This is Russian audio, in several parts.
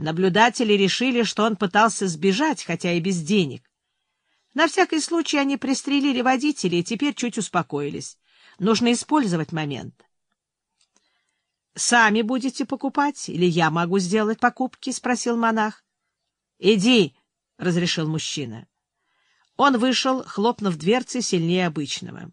Наблюдатели решили, что он пытался сбежать, хотя и без денег. На всякий случай они пристрелили водителя и теперь чуть успокоились. Нужно использовать момент. — Сами будете покупать, или я могу сделать покупки? — спросил монах. — Иди, — разрешил мужчина. Он вышел, хлопнув дверцы сильнее обычного.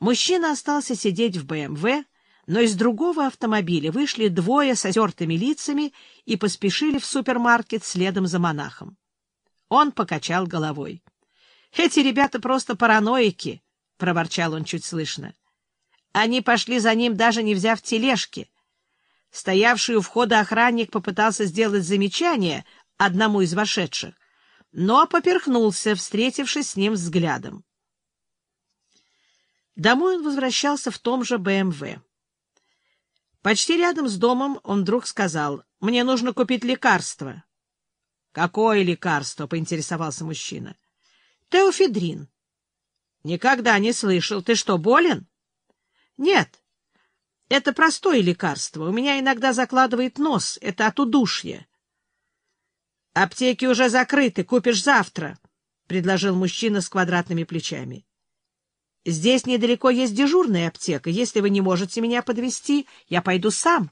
Мужчина остался сидеть в БМВ, но из другого автомобиля вышли двое с отертыми лицами и поспешили в супермаркет следом за монахом. Он покачал головой. — Эти ребята просто параноики, — проворчал он чуть слышно. Они пошли за ним, даже не взяв тележки. Стоявший у входа охранник попытался сделать замечание одному из вошедших, но поперхнулся, встретившись с ним взглядом. Домой он возвращался в том же БМВ. Почти рядом с домом он вдруг сказал, «Мне нужно купить лекарство». «Какое лекарство?» — поинтересовался мужчина. «Теофедрин». «Никогда не слышал. Ты что, болен?» «Нет. Это простое лекарство. У меня иногда закладывает нос. Это от удушья». «Аптеки уже закрыты. Купишь завтра», — предложил мужчина с квадратными плечами. Здесь недалеко есть дежурная аптека. Если вы не можете меня подвести, я пойду сам.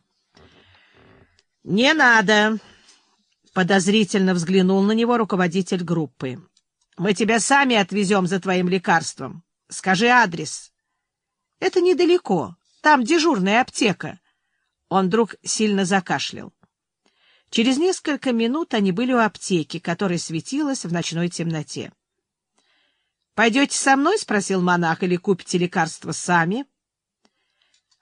— Не надо, — подозрительно взглянул на него руководитель группы. — Мы тебя сами отвезем за твоим лекарством. Скажи адрес. — Это недалеко. Там дежурная аптека. Он вдруг сильно закашлял. Через несколько минут они были у аптеки, которая светилась в ночной темноте. Пойдете со мной? — спросил монах. — Или купите лекарства сами?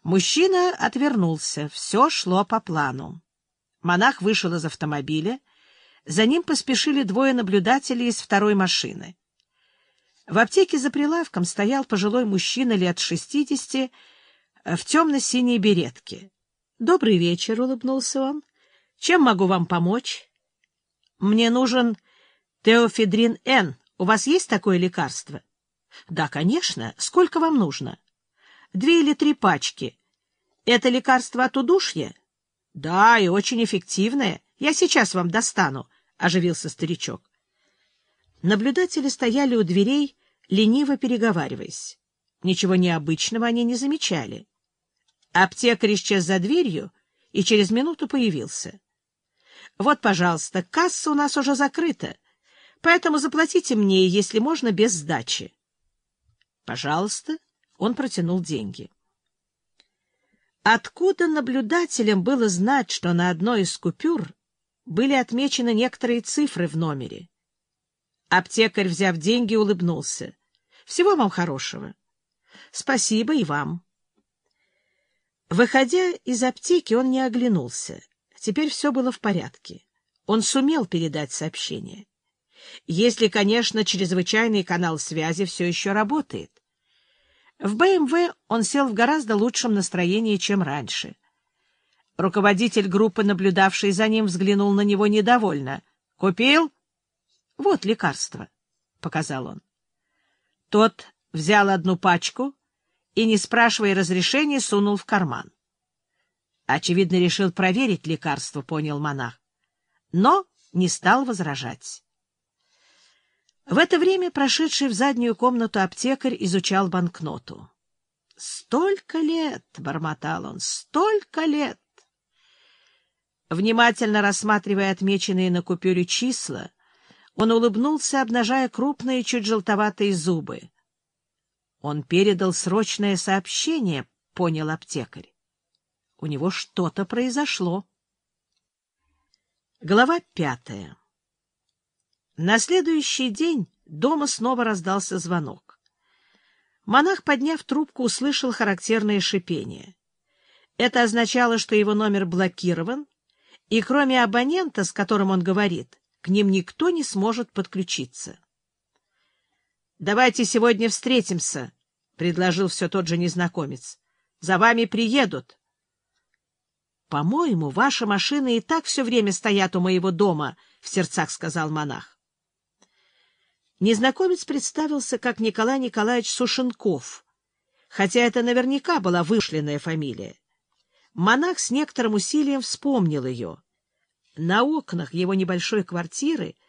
Мужчина отвернулся. Все шло по плану. Монах вышел из автомобиля. За ним поспешили двое наблюдателей из второй машины. В аптеке за прилавком стоял пожилой мужчина лет шестидесяти в темно-синей беретке. — Добрый вечер, — улыбнулся он. — Чем могу вам помочь? — Мне нужен теофедрин Н, у вас есть такое лекарство? — Да, конечно. Сколько вам нужно? — Две или три пачки. Это лекарство от удушья? — Да, и очень эффективное. Я сейчас вам достану, — оживился старичок. Наблюдатели стояли у дверей, лениво переговариваясь. Ничего необычного они не замечали. Аптекарь исчез за дверью и через минуту появился. — Вот, пожалуйста, касса у нас уже закрыта. Поэтому заплатите мне, если можно, без сдачи. — Пожалуйста. Он протянул деньги. Откуда наблюдателям было знать, что на одной из купюр были отмечены некоторые цифры в номере? Аптекарь, взяв деньги, улыбнулся. — Всего вам хорошего. — Спасибо и вам. Выходя из аптеки, он не оглянулся. Теперь все было в порядке. Он сумел передать сообщение. Если, конечно, чрезвычайный канал связи все еще работает. В БМВ он сел в гораздо лучшем настроении, чем раньше. Руководитель группы, наблюдавший за ним, взглянул на него недовольно. «Купил?» «Вот лекарство», — показал он. Тот взял одну пачку и, не спрашивая разрешения, сунул в карман. Очевидно, решил проверить лекарство, понял монах. Но не стал возражать. В это время прошедший в заднюю комнату аптекарь изучал банкноту. «Столько лет!» — бормотал он. «Столько лет!» Внимательно рассматривая отмеченные на купюре числа, он улыбнулся, обнажая крупные, чуть желтоватые зубы. Он передал срочное сообщение, понял аптекарь. У него что-то произошло. Глава пятая на следующий день дома снова раздался звонок. Монах, подняв трубку, услышал характерное шипение. Это означало, что его номер блокирован, и кроме абонента, с которым он говорит, к ним никто не сможет подключиться. — Давайте сегодня встретимся, — предложил все тот же незнакомец. — За вами приедут. — По-моему, ваши машины и так все время стоят у моего дома, — в сердцах сказал монах. Незнакомец представился как Николай Николаевич Сушенков, хотя это наверняка была вышленная фамилия. Монах с некоторым усилием вспомнил ее. На окнах его небольшой квартиры —